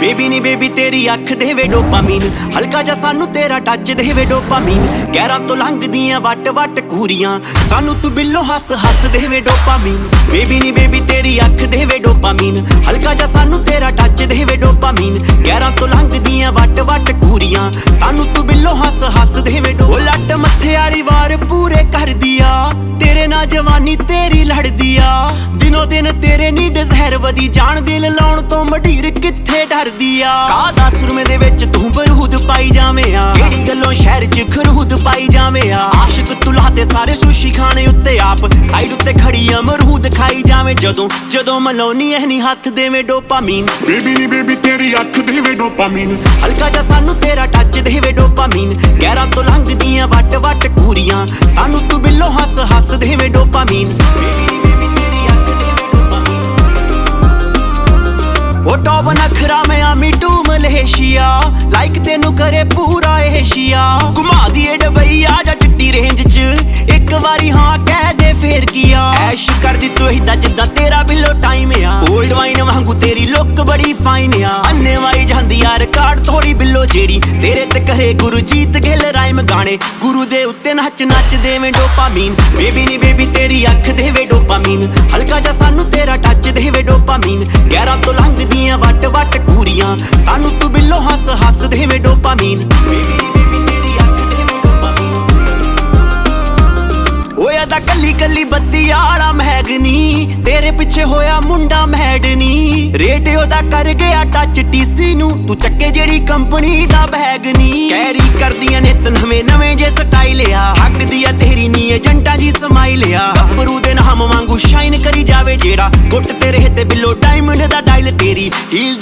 Baby ਨੀ baby, ਤੇਰੀ ਅੱਖ ਦੇਵੇ ਡੋਪਾਮੀਨ। ਹਲਕਾ ਜਿਹਾ ਸਾਨੂੰ ਤੇਰਾ ਟੱਚ ਦੇਵੇ ਡੋਪਾਮੀਨ। ਗਹਿਰਾਂ ਤੋਂ ਲੰਘਦੀਆਂ ਵੱਟ ਵੱਟ ਕੂਰੀਆਂ ਸਾਨੂੰ ਤੂੰ ਬਿੱਲੋ ਹੱਸ ਹੱਸ ਦੇਵੇ ਡੋਪਾਮੀਨ। ਬੇਬੀ ਨੀ ਬੇਬੀ, ਤੇਰੀ ਅੱਖ ਦੇਵੇ ਡੋਪਾਮੀਨ। ਹਲਕਾ ਜਿਹਾ ਸਾਨੂੰ ਤੇਰਾ ਟੱਚ ਦੇਵੇ ਡੋਪਾਮੀਨ। ਗਹਿਰਾਂ ਤੋਂ ਲੰਘਦੀਆਂ ਵੱਟ ਵੱਟ ਕੂਰੀਆਂ ਸਾਨੂੰ ਤੂੰ ਬਿੱਲੋ ਹੱਸ ਹੱਸ ਦੇਵੇ ਡੋ ਲੱਟ ਮੱਥੇ ਵਾਲੀ ਵਾਰ ਪੂਰੇ ਕਰਦੀ ਆ ਤੇਰੇ ਨਾਲ ਜਵਾਨੀ ਤੇਰੀ ਲੜਦੀ ਆ ਦਿਨੋ ਦਿਨ ਤੇਰੇ ਨੀ ਡਿਜ਼ਾਇਰ ਵਧੀ। ਜਾਣ ਦਿਲ ਲਾਉਣ ਤੋਂ ਮਢੀਰ ਕਿੱਥੇ ਡਰਦੀ ਆ। ਕਾਦਾ ਸੁਰਮੇ ਦੇ ਵਿੱਚ ਤੂੰ ਬਰੂਦ ਪਾਈ ਜਾਵੇਂ ਆ? ਕਿਹੜੀ ਗੱਲੋਂ ਸ਼ਹਿਰ 'ਚ ਖਰੂਦ ਪਾਈ ਜਾਵੇਂ ਆ? ਆਸ਼ਿਕ ਤੁਲਾ ਤੇ ਸਾਰੇ ਸੁਸ਼ੀ ਖਾਣੇ ਉੱਤੇ ਆਪ ਸਾਈਡ ਉੱਤੇ ਖੜੀ ਅਮਰੂਦ ਖਾਈ ਜਾਵੇਂ। ਜਦੋਂ ਜਦੋਂ ਮਲਾਉਣੀ ਐ ਨਹੀਂ ਹੱਥ ਦੇਵੇਂ ਡੋਪਾਮੀਨ। ਬੇਬੀ ਨੀ ਬੇਬੀ ਤੇਰੀ ਅੱਖ ਦੇਵੇ ਡੋਪਾਮੀਨ। ਹਲਕਾ ਜਿਹਾ ਸਾਨੂੰ ਤੇਰਾ ਟੱਚ ਦੇਵੇ ਡੋਪਾਮੀਨ। ਗਹਿਰਾਂ ਤੋਂ ਲੰਘਦੀਆਂ ਵੱਟ ਵੱਟ ਕੂਰੀਆਂ ਸਾਨੂੰ ਤੂੰ ਬਿੱਲੋ ਹੱਸ ਹੱਸ ਦੇਵੇ ਡੋਪਾਮੀਨ। ਟੌਪ ਨਖਰਾ ਮੈਂ ਆਮੀ ਟੂ ਮਲੇਸ਼ੀਆ ਲਾਈਕ ਤੈਨੂੰ ਕਰੇ ਪੂਰਾ ਏਸ਼ੀਆ ਘੁਮਾ ਦੀਏ ਡਬਈ ਆ ਜਾ ਚਿੱਟੀ ਰੇਂਜ 'ਚ। ਇੱਕ ਵਾਰੀ ਹਾਂ ਕਹਿ ਦੇ ਫੇਰ ਕੀਆ। ਐਸ਼ ਕਰਦੀ ਤੂੰ ਹੀ ਜਿੱਦਾਂ ਤੇਰਾ ਬਿੱਲੋ ਟਾਈਮ ਆ। 올ਡ ਵਾਈਨ ਵਾਂਗੂ ਤੇਰੀ ਲੁੱਕ ਬੜੀ ਫਾਈਨ ਆ। ਅੰਨੇ ਵਾਈ ਜਾਂਦੀ ਆ ਰਿਕਾਰਡ ਥੋੜੀ ਬਿੱਲੋ ਜਿਹੜੀ। ਤੇਰੇ ਤੇ ਕਰੇ ਗੁਰਜੀਤ ਗਿੱਲ ਰਾਈਮ ਗਾਣੇ। ਗੁਰੂ ਦੇ ਉੱਤੇ ਨੱਚ ਨੱਚ ਦੇਵੇਂ ਡੋਪਾਮੀਨ। ਬੇਬੀ ਨੀ ਬੇਬੀ ਤੇਰੀ ਅੱਖ ਦੇਵੇ ਡੋਪਾਮੀਨ। ਹਲਕਾ ਜਿਹਾ ਸਾਨੂੰ ਤੇਰਾ ਟੱਚ ਦੇਵੇ ਡੋਪਾਮੀਨ। ਗਹਿਰਾਂ ਤੋਂ ਸਾਨੂੰ ਤੂੰ ਬਿੱਲੋ ਹੱਸ ਹੱਸ ਦੇਵੇਂ ਡੋਪਾਮੀਨ ਦੇਵੇ ਡੋਪਾਮੀਨ। ਓਏ ਦਾ ਕੱਲੀ ਕੱਲੀ ਬੱਤੀ ਆਲਾ ਮਹਿਗਨੀ ਤੇਰੇ ਪਿੱਛੇ ਹੋਇਆ ਮੁੰਡਾ ਮਹਿਡਨੀ ਰੇਟ ਉਹਦਾ ਕਰ ਗਿਆ ਟੱਚ ਟੀਸੀ ਨੂੰ। ਤੂੰ ਚੱਕੇ ਜਿਹੜੀ ਕੰਪਨੀ ਦਾ ਬੈਗ ਨੀ। ਕੈਰੀ ਕਰਦੀਆਂ ਨੇ ਨਵੇਂ ਨਵੇਂ ਜੇ ਸਟਾਈਲ ਆ। ਹੱਕਦੀ ਆ ਤੇਰੀ ਨੀ, ਏਜੰਟਾਂ ਜੀ ਸਮਾਈਲ ਆ। ਗੱਭਰੂ ਦੇ ਨਾਮ ਵਾਂਗੂ ਸ਼ਾਈਨ ਕਰੀ ਜਾਵੇ ਜਿਹੜਾ। ਗੁੱਟ ਤੇਰੇ ਤੇ ਬਿੱਲੋ ਡਾਇਮੰਡ ਦਾ ਡਾਇਲ ਤੇਰੀ। ਹੀਲ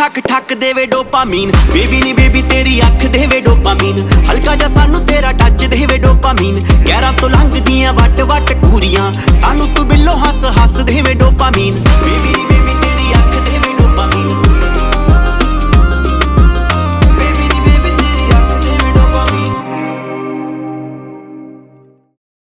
ਠੱਕ ਠੱਕ ਠੱਕ ਦੇਵੇ ਡੋਪਾਮੀਨ। ਬੇਬੀ ਨੀ ਬੇਬੀ, ਤੇਰੀ ਅੱਖ ਦੇਵੇ ਡੋਪਾਮੀਨ। ਹਲਕਾ ਜਿਹਾ ਸਾਨੂੰ ਤੇਰਾ ਟੱਚ ਦੇਵੇ ਡੋਪਾਮੀਨ। ਗਹਿਰਾਂ ਤੋਂ ਲੰਘਦੀਆਂ ਵੱਟ ਵੱਟ ਘੂਰੀਆਂ। ਸਾਨੂੰ ਤੂੰ ਬਿੱਲੋ ਹੱਸ ਹੱਸ ਦੇਵੇ ਡੋਪਾਮੀਨ। ਬੇਬੀ ਨੀ ਬੇਬੀ